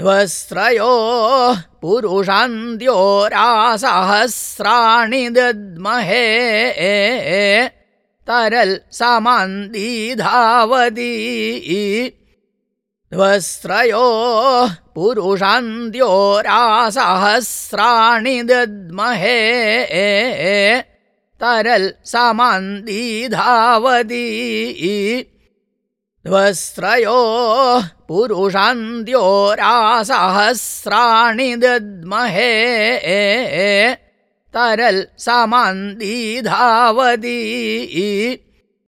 स्वस्त्रयो पुरुषान्त्योरासहस्राणि दद्महे। तरल् समान्दी धावती स्वस्त्रयो पुरुषान्त्योरासहस्राणि दद्महे। तरल् समान्दी धावती स्वस्त्रयो पुरुषान्त्योरासहस्राणि दद्महे। तरल् समान्दी धावती